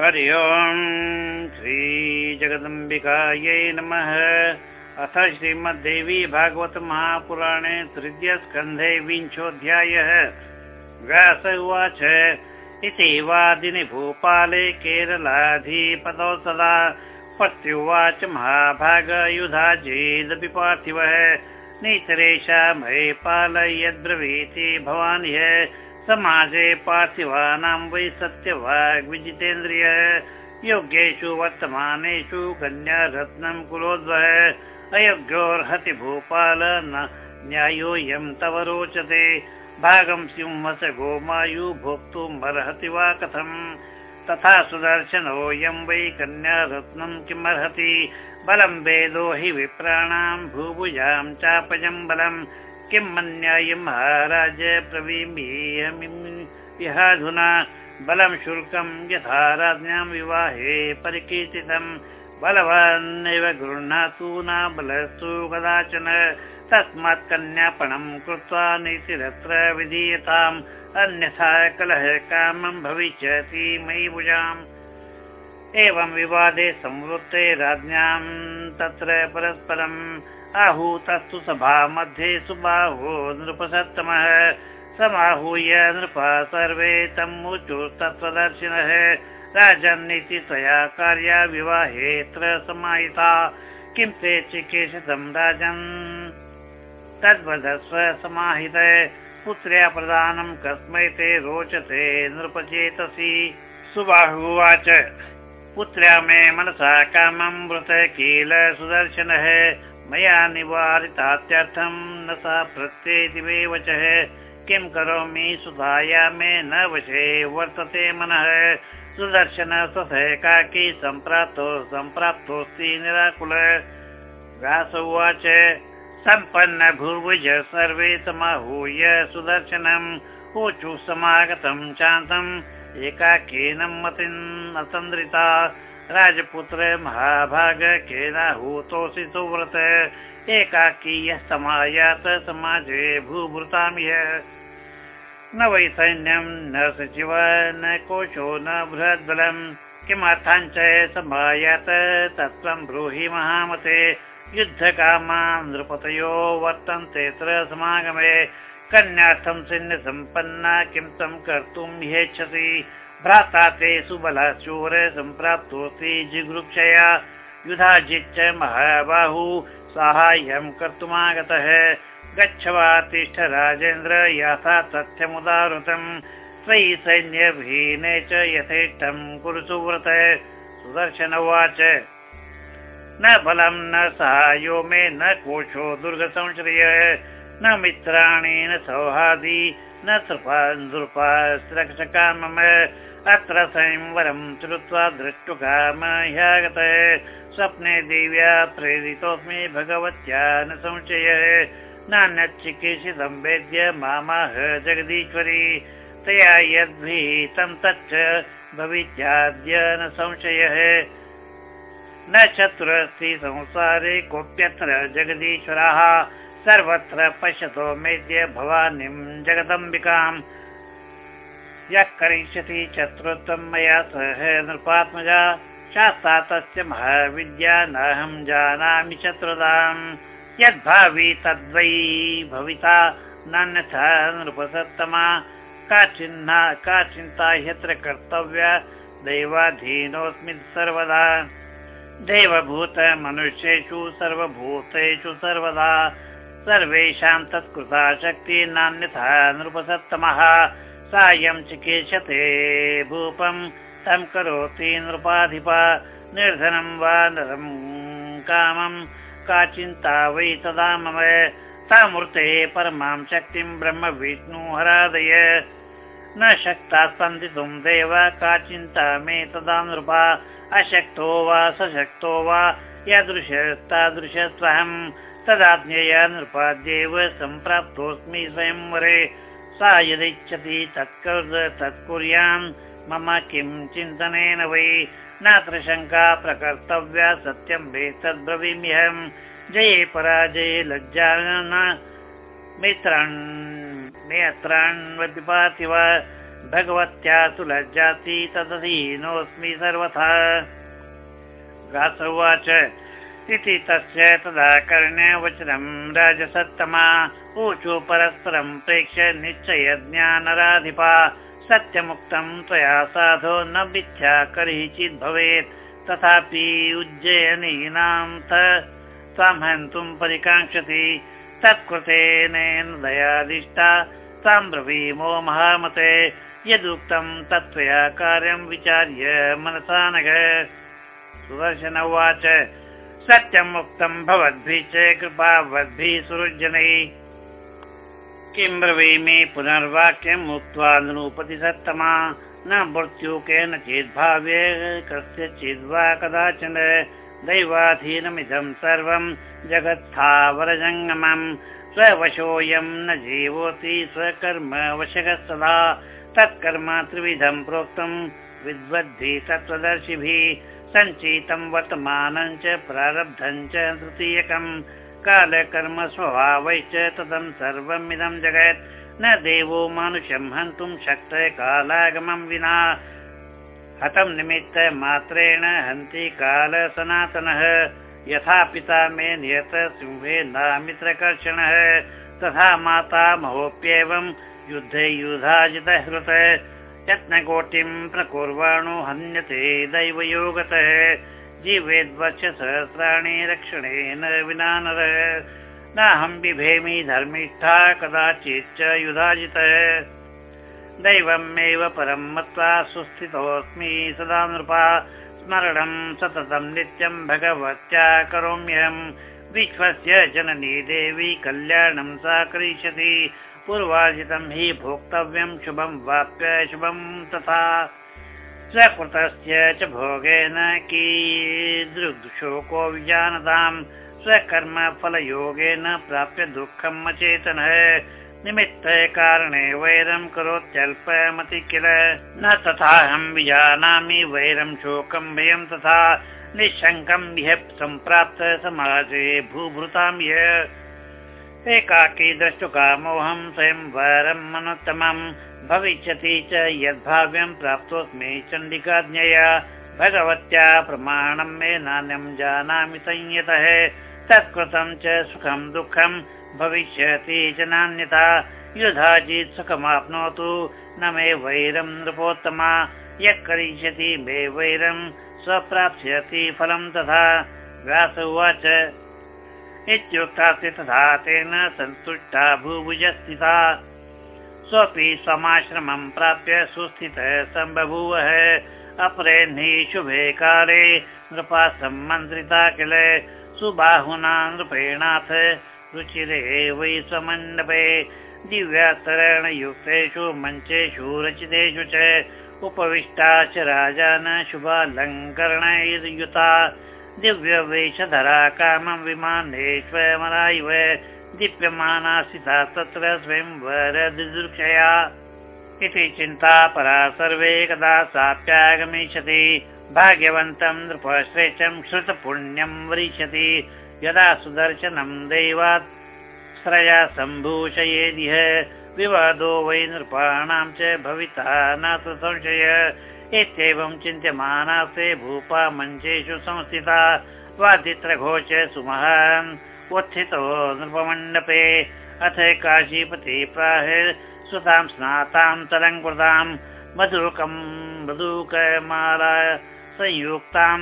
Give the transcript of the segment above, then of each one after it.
हरि ओम् श्रीजगदम्बिकायै नमः। अथ श्रीमद्देवी भागवत महापुराणे तृतीयस्कन्धे विंशोऽध्यायः। व्यास उवाच इति वादिनि भूपाले केरलाधिपदौ सदा। प्रत्युवाच महाभागयुधा चेदपि पार्थिवः। नितरेषा भये पालयद्ब्रवीति भवान् ह्य समाजे पार्थिवानां वै सत्यवाग्विजितेन्द्रिय योग्येषु वर्तमानेषु कन्यारत्नं कुलोद्वः अयोग्योर्हति भूपाल न्यायोऽयं तव रोचते। भागं सिंहस गोमायु भोक्तुमर्हति वा कथम्? तथा सुदर्शनोऽयं वै कन्यारत्नं किमर्हति? बलं वेदो हि विप्राणां भूभुजां चापजं बलम् किं मन्यायं महाराज प्रवीमीयमिहाधुना बलं शुल्कं यथा राज्ञां विवाहे परिकीर्तितं बलवान्नेव गृह्णातु न बलस्तु कदाचन। तस्मात् कन्यापणं कृत्वा नीतिरत्र विधीयताम्। अन्यथा कलह कामं भविष्यति मयि भुजाम्। एवं विवादे संवृत्ते राज्ञां तत्र परस्परम् आहूतस्तु सभा मध्ये सुबाहो नृपसत्तमः। समाहूय नृपा सर्वे तमुचुस्तत्त्वदर्शिनः राजन्नीति त्वया कार्या विवाहेऽत्र समाहिता। किं ते चिकीर्षितं राजन्? तद्वदस्व समाहित। पुत्र्या प्रदानं कस्मै ते रोचते नृपचेतसि। सुबाहुवाच पुत्र्या मे मनसा कामं वृत किल सुदर्शनः मया निवारितात्यर्थं न सा प्रत्येति वचः किं करोमि सुधाया मे न वशे वर्तते मनः। सुदर्शन स्वकाकी सम्प्राप्तो सम्प्राप्तोऽस्ति निराकुल। व्यास उवाच सम्पन्न भूभुज सर्वे समाहूय सुदर्शनम् ऊचु समागतं शान्तम् एकाकेन मतिम् असन्द्रिता राजपुत्र महाभाग केनाहूतोऽसि सुव्रत। एकाकी यः समायात समाजे भूभृतामिह न वै सैन्यं न सचिव, न कोशो, न बृहद्बलम्। किमर्थाञ्च समायात तत्त्वं ब्रूहि महामते। युद्धकामा नृपतयो वर्तन्तेऽत्र समागमे। कन्यार्थं सैन्यसम्पन्ना किं तं कर्तुं ह्येच्छसि। भ्राता ते सुबलशूर सम्प्राप्तोऽस्ति जिगृक्षया युधाजिच्च महाबाहु साहाय्यं कर्तुमागतः। गच्छ वा तिष्ठ राजेन्द्र यथा तथ्यमुदाहृतम् त्वयि सैन्यभीने च यथेष्टं कुरु सुव्रत सुदर्शन उवाच। न बलं न साहाय्यो मे न कोशो दुर्गसंश्रय। न मित्राणि न सौहार्दी न नृपा मम अत्र संवरं श्रुत्वा द्रष्टुकामह्यागत स्वप्ने देव्या प्रेरितोऽस्मि भगवत्या न संशयः नान्यच्चिकीर्षितं वेद्य मामाह जगदीश्वरी। तया यद्भीतं तच्च भवित्याद्य न संशयः न चतुरस्ति संसारे कोऽप्यत्र जगदीश्वराः। सर्वत्र पश्यतो मेद्य भवानीं जगदम्बिकाम्। यः करिष्यति चतुर्थं मया सह नृपात्मजा शास्ता तस्य महाविद्या नाहं जानामि चतुर्दाम्। यद्भावि तद्वै भविता नान्यथा नृपसत्तमा। का का चिन्ता ह्यत्र कर्तव्या दैवाधीनोऽस्मि सर्वदा। देवभूत मनुष्येषु सर्वभूतेषु सर्वदा सर्वेषां तत्कृता शक्ति नान्यथा नृपसत्तमः। सायं चिकीर्षते भूपं तं करोति नृपाधिपा निर्धनं वा नरं कामं। का चिन्ता वै तदा मम सामूर्ते परमां शक्तिं ब्रह्म विष्णु हरादय। न शक्ता स्पन्दितुं देव का चिन्ता मे तदा नृपा अशक्तो वा सशक्तो वा यादृशस्तादृशस्वहं तदाज्ञया नृपाद्यैव सम्प्राप्तोऽस्मि स्वयंवरे सा यदिच्छति तत्कुर्यां मम किं चिन्तनेन वै? नात्र शङ्का प्रकर्तव्या सत्यं वेतद्ब्रवीम्यहं जये पराजये लज्जा नेत्रान् नेत्रान् वा? भगवत्या सुलज्जाति तदधीनोऽस्मि सर्वथा इति तस्य तदा कर्ण्यवचनं राजसत्तमा। ऊचु परस्परं प्रेक्ष्य निश्चय ज्ञानराधिपा। सत्यमुक्तं त्वया साधो न मिथ्या करिचित् भवेत्। तथापि उज्जयिनीनां त्वां हन्तुं परिकाङ्क्षति। तत्कृतेन दयादिष्टा तां ब्रवीमो महामते। यदुक्तं तत्त्वया कार्यं विचार्य मनसा नग सुदर्शन उवाच सत्यम् उक्तं भवद्भिः च कृपावद्भिः सुहृजनैः किं ब्रवीमि पुनर्वाक्यम् उक्त्वा नृपति सत्तमा न मृत्यु केनचिद्भाव्ये कस्यचिद्वा कदाचन दैवाधीनमिदं सर्वं जगत्थावरजङ्गमम्। स्ववशोऽयं न जीवोति स्वकर्म वशकः सदा तत्कर्म त्रिविधं प्रोक्तं विद्वद्भि तत्त्वदर्शिभिः सञ्चितं वर्तमानं च प्रारब्धं च तृतीयकम्। कालकर्म स्वभावैश्च तदं सर्वमिदं जगत्। न देवो मानुषं हन्तुं शक्त कालागमं विना। हतं निमित्त मात्रेण हन्ति काल सनातनः। यथा पिता मे नियत सिंहे नामित्रकर्षणः। तथा माता महोप्येवं युद्धे युधाजित हृत यत्नकोटिं प्रकुर्वाणो हन्यते दैवयोगतः। जीवेद्वक्षसहस्राणि रक्षणेन विना नर नाहं बिभेमि धर्मिष्ठा कदाचिच्च युधाजितः। दैवमेव परं मत्वा सुस्थितोऽस्मि सदा नृपा। स्मरणं सततं नित्यं भगवत्या करोम्यहं। विश्वस्य जननी देवी कल्याणं सा करिष्यति पूर्वार्जितं हि भोक्तव्यं शुभं वाप्य शुभं तथा स्वकृतस्य च भोगेन कीदृशोको विजानताम् स्वकर्मफलयोगेन प्राप्य दुःखम् अचेतनः। निमित्त कारणे वैरं करोत्यल्पमति किल। न तथाहं विजानामि वैरं शोकं भयं तथा निःशङ्कं ह्यः सम्प्राप्त समाजे भूभृतां य एकाकी द्रष्टुकामोऽहं स्वयं वरं मनोत्तमम् भविष्यति च यद्भाव्यं प्राप्तोऽस्मि चण्डिकाज्ञया। भगवत्या प्रमाणं मे नान्यं जानामि संयतः। तत्कृतं च सुखं दुःखं भविष्यति च नान्यथा। युधाचित् सुखमाप्नोतु न मे वैरं नृपोत्तमा। यः करिष्यति मे वैरं स्वप्राप्स्यति फलं तथा। व्यास उवाच इत्युक्तास्ति तथा तेन सन्तुष्टा भूभुजस्थिता। स्वपि समाश्रमं प्राप्य सुस्थितः सम्बभूवः। अपरे शुभे काले नृपा सम्मन्त्रिता किल। सुबाहुना नृपेणाथ रुचिरे वै स्वमण्डपे दिव्यास्तरणयुक्तेषु मञ्चेषु रचितेषु च। उपविष्टा च राजान शुभालङ्करणैर्युता दिव्यवेषधरा कामं विमानेष्वमरायव दीप्यमानासिता तत्र स्वयंवरदृक्षया इति चिन्ता परा सर्वे कदा साप्यागमिष्यति भाग्यवन्तं नृपश्रेष्ठं श्रुतपुण्यं वरिष्यति। यदा सुदर्शनं दैवात् श्रया सम्भूषयेदिह विवादो वै नृपाणां च भविता न संशय इत्येवं चिन्त्यमानासे भूपा मञ्चेषु संस्थिता वादित्रघोष सुमहान् उत्थितो नृपमण्डपे, अथ काशीपति प्राह सुतां स्नातां तरङ्कृतां मधुकं मधुकमाला संयुक्तां,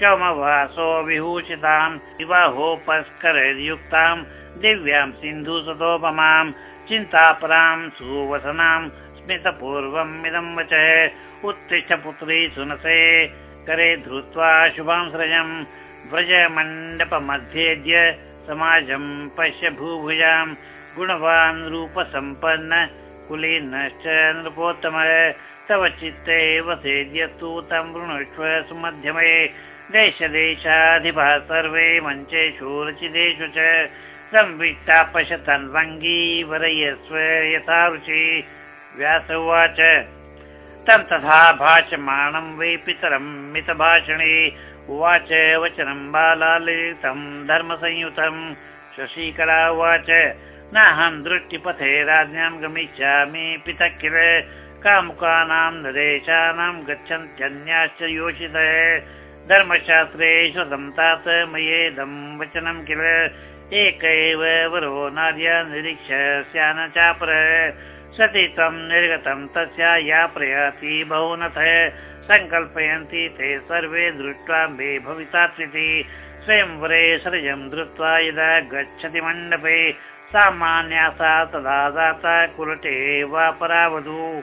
कमवासो विभूषितां विवाहोपस्करयुक्तां दिव्यां सिन्धुसतोपमां चिन्तापरां सुवसनां स्मितपूर्वम् इदं वचः उत्तिष्ठपुत्री सुनसे। करे धृत्वा शुभां सृजं व्रजमण्डपमध्येद्य समाजं पश्य भूभुजां गुणवान् रूपसम्पन्न कुलीनश्च नृपोत्तमः। तव चित्ते वसेद्यस्तु तं वृणुष्व सुमध्यमे। देशदेशाधिपः सर्वे मञ्चेषु रचितेषु च। संविष्टा पश्यतन्वङ्गी वरयस्व यथा रुचि व्यास उवाच तं तथा भाषमाणं वै पितरं मितभाषणे उवाच वचनं बालालितं धर्मसंयुतं। शशीकरा उवाच नाहं दृष्टिपथे राज्ञां गमिष्यामि पितः किल कामुकानां नरेशानां गच्छन्त्यन्याश्च योषितः। धर्मशास्त्रे श्रुतं तात मयेदं वचनं किल। एक एव वरो नार्य निरीक्ष्य स्यान चापर सति त्वं निर्गतं तस्या या प्रयाति बहुनथ सङ्कल्पयन्ति ते सर्वे दृष्ट्वा मे भवितात्विति स्वयंवरे सृजं धृत्वा यदा गच्छति मण्डपे सामान्या सा तदा दाता कुरुटे वा परावधू।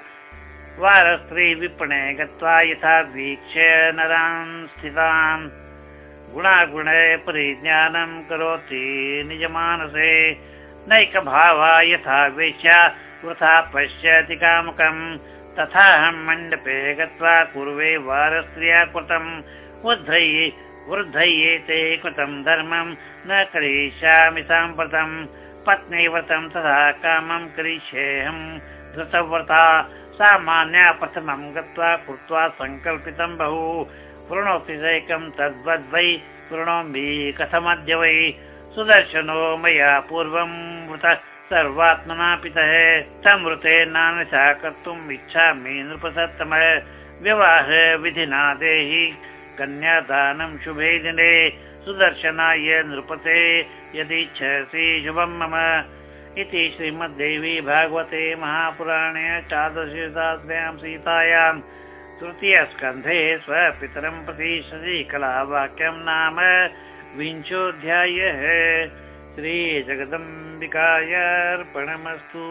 वारस्त्री विपणे गत्वा यथा वीक्ष्य नरान् स्थितान्। गुणागुणे परिज्ञानं करोति निजमानसे नैकभावा यथा वेश्या वृथा पश्यति कामकम्। तथाहं मण्डपे गत्वा कुर्वे वारस्त्रिया कृतम् उद्धये वृद्धयेते कृतं धर्मं न करिष्यामि पत्नी व्रतं तथा कामं करिष्येऽहं धृतव्रता सामान्या प्रथमं गत्वा कृत्वा सङ्कल्पितं बहु। वृणोति सैकं तद्वद्वै। वृणोमि कथमद्य वै सुदर्शनो मया पूर्वं मृतः सर्वात्मना पितः समृते नानशा कर्तुम् इच्छामि नृपसत्तमः। विवाह विधिना देहि कन्यादानं शुभे दिने सुदर्शनाय नृपते यदिच्छसि शुभं मम। इति श्रीमद्देवी भागवते महापुराणे चादशीशास्त्र्यां सीतायां तृतीयस्कन्धे स्वपितरं प्रति शशिकलावाक्यं नाम विंशोऽध्यायः। श्रीजगदम्बिकायार्पणमस्तु